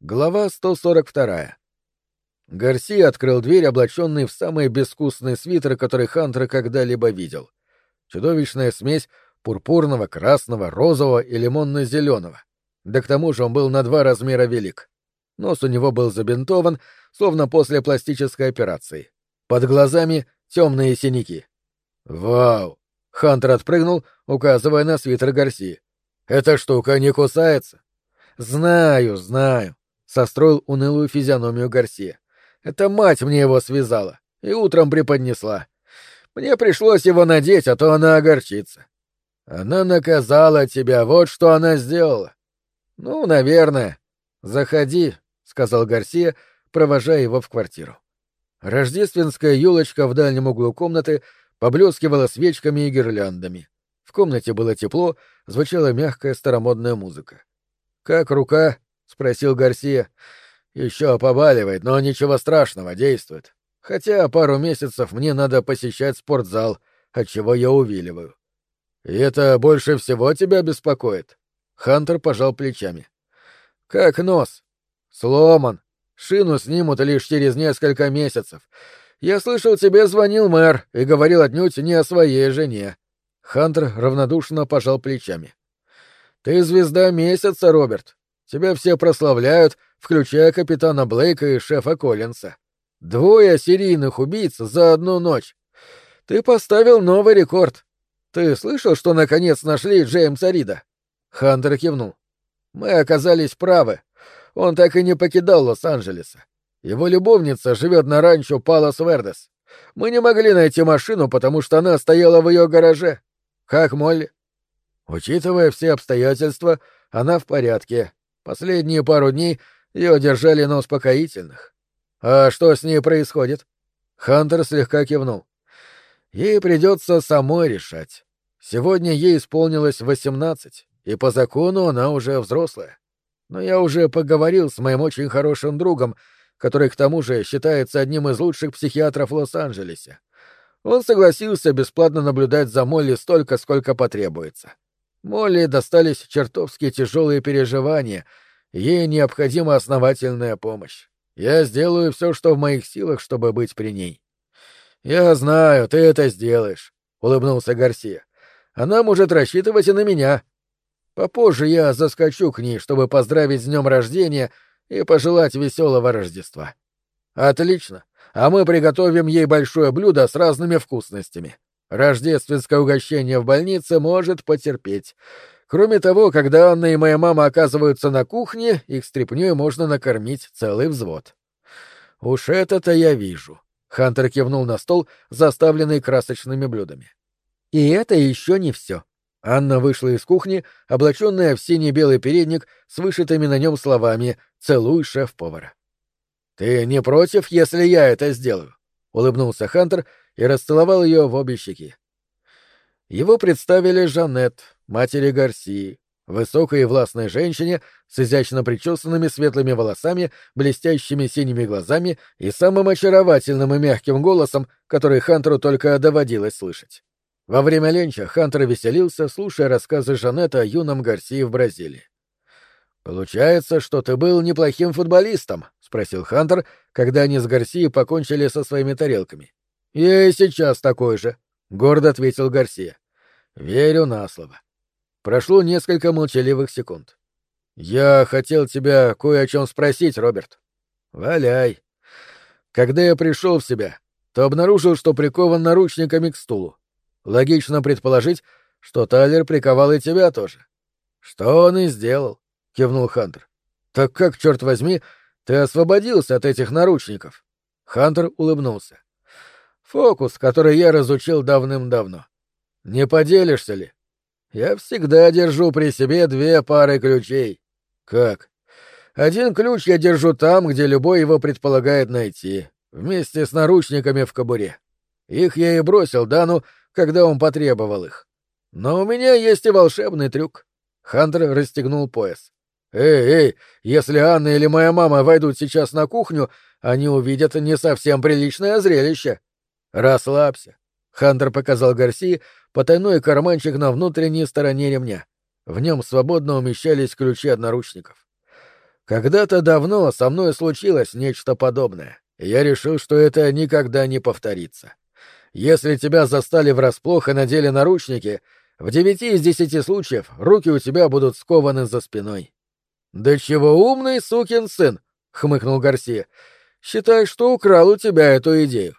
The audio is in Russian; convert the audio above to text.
Глава 142. Гарсия открыл дверь, облаченный в самый безвкусный свитер, который Хантер когда-либо видел. Чудовищная смесь пурпурного, красного, розового и лимонно-зеленого. Да к тому же он был на два размера велик. Нос у него был забинтован, словно после пластической операции. Под глазами темные синяки. «Вау!» — Хантер отпрыгнул, указывая на свитер Гарсии. «Эта штука не кусается?» «Знаю, знаю», — состроил унылую физиономию Гарсия. «Это мать мне его связала и утром преподнесла. Мне пришлось его надеть, а то она огорчится. Она наказала тебя, вот что она сделала. Ну, наверное. Заходи, сказал Гарсия, провожая его в квартиру. Рождественская елочка в дальнем углу комнаты поблескивала свечками и гирляндами. В комнате было тепло, звучала мягкая старомодная музыка. Как рука? Спросил Гарсия. Еще побаливает, но ничего страшного, действует. Хотя пару месяцев мне надо посещать спортзал, от чего я увиливаю. И это больше всего тебя беспокоит? Хантер пожал плечами. Как нос? Сломан. Шину снимут лишь через несколько месяцев. Я слышал, тебе звонил мэр и говорил отнюдь не о своей жене. Хантер равнодушно пожал плечами. Ты звезда месяца, Роберт. Тебя все прославляют, включая капитана Блейка и шефа Коллинса. Двое серийных убийц за одну ночь. Ты поставил новый рекорд. Ты слышал, что наконец нашли Джеймса Рида? Хантер кивнул. Мы оказались правы. Он так и не покидал Лос-Анджелеса. Его любовница живет на ранчо Палас Вердес. Мы не могли найти машину, потому что она стояла в ее гараже. Как Молли? Учитывая все обстоятельства, она в порядке. Последние пару дней ее держали на успокоительных. А что с ней происходит? Хантер слегка кивнул. Ей придется самой решать. Сегодня ей исполнилось восемнадцать, и по закону она уже взрослая. Но я уже поговорил с моим очень хорошим другом, который к тому же считается одним из лучших психиатров в Лос-Анджелесе. Он согласился бесплатно наблюдать за Молли столько, сколько потребуется. Молли достались чертовски тяжелые переживания, ей необходима основательная помощь. Я сделаю все, что в моих силах, чтобы быть при ней. Я знаю, ты это сделаешь, улыбнулся Гарсия. Она может рассчитывать и на меня. Попозже я заскочу к ней, чтобы поздравить с днем рождения и пожелать веселого Рождества. Отлично. А мы приготовим ей большое блюдо с разными вкусностями. Рождественское угощение в больнице может потерпеть. Кроме того, когда Анна и моя мама оказываются на кухне, их стряпнёй можно накормить целый взвод. Уж это-то я вижу. Хантер кивнул на стол, заставленный красочными блюдами. И это еще не все. Анна вышла из кухни, облаченная в синий-белый передник с вышитыми на нем словами «Целуй шеф-повара». «Ты не против, если я это сделаю?» — улыбнулся Хантер и расцеловал ее в обе щеки. Его представили Жанет, матери Гарсии, высокой и властной женщине с изящно причесанными светлыми волосами, блестящими синими глазами и самым очаровательным и мягким голосом, который Хантеру только доводилось слышать. Во время ленча Хантер веселился, слушая рассказы Жанет о юном Гарсии в Бразилии. «Получается, что ты был неплохим футболистом?» — спросил Хантер, когда они с Гарсией покончили со своими тарелками. «Я и сейчас такой же», — гордо ответил Гарсия. «Верю на слово». Прошло несколько молчаливых секунд. «Я хотел тебя кое о чем спросить, Роберт». «Валяй». Когда я пришел в себя, то обнаружил, что прикован наручниками к стулу. Логично предположить, что Тайлер приковал и тебя тоже. «Что он и сделал», — кивнул Хантер. «Так как, черт возьми, ты освободился от этих наручников?» Хантер улыбнулся. Фокус, который я разучил давным-давно. Не поделишься ли? Я всегда держу при себе две пары ключей. Как? Один ключ я держу там, где любой его предполагает найти, вместе с наручниками в кобуре. Их я и бросил Дану, когда он потребовал их. Но у меня есть и волшебный трюк. Хантер расстегнул пояс. «Эй, эй, если Анна или моя мама войдут сейчас на кухню, они увидят не совсем приличное зрелище. «Расслабься». Хантер показал Гарси потайной карманчик на внутренней стороне ремня. В нем свободно умещались ключи от наручников. Когда-то давно со мной случилось нечто подобное, и я решил, что это никогда не повторится. Если тебя застали врасплох и надели наручники, в девяти из десяти случаев руки у тебя будут скованы за спиной. — Да чего умный сукин сын! — хмыкнул Гарсия. — Считай, что украл у тебя эту идею.